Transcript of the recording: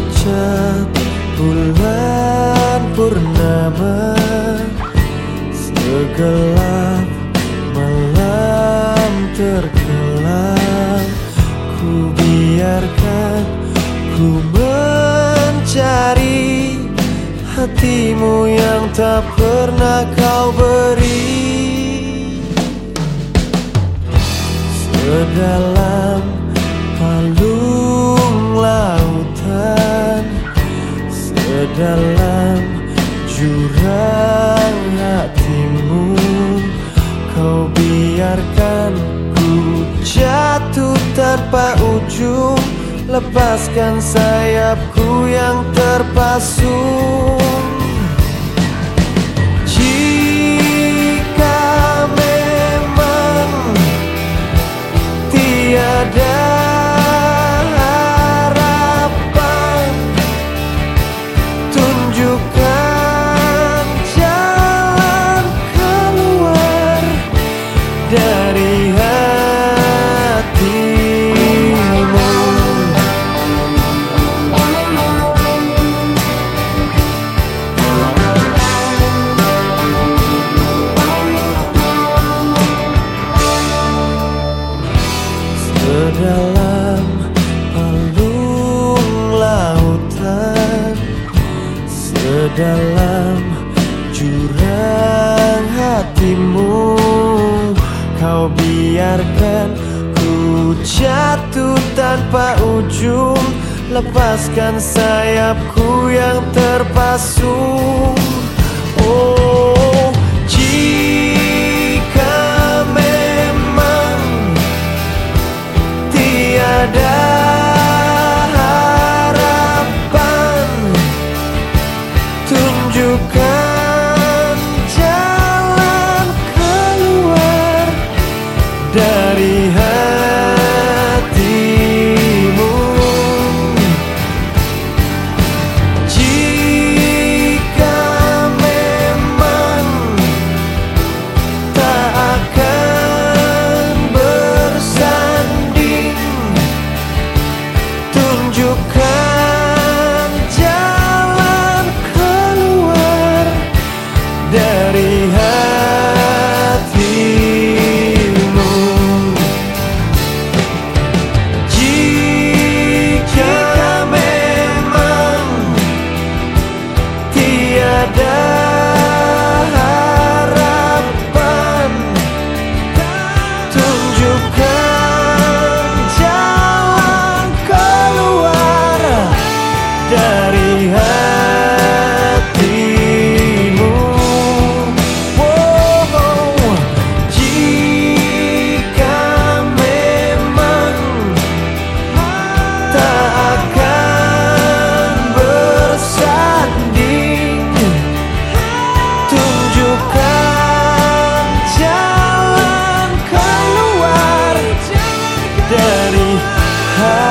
Sepucat bulan purnama. Segelap malam terkelam Ku biarkan ku mencari Hatimu yang tak pernah kau beri. Sedalam tanpa ujung Lepaskan sayapku yang terpasung Sedalam palung lautan Sedalam jurang hatimu. Kau biarkan ku jatuh tanpa ujung Lepaskan sayapku yang terpasung ada high.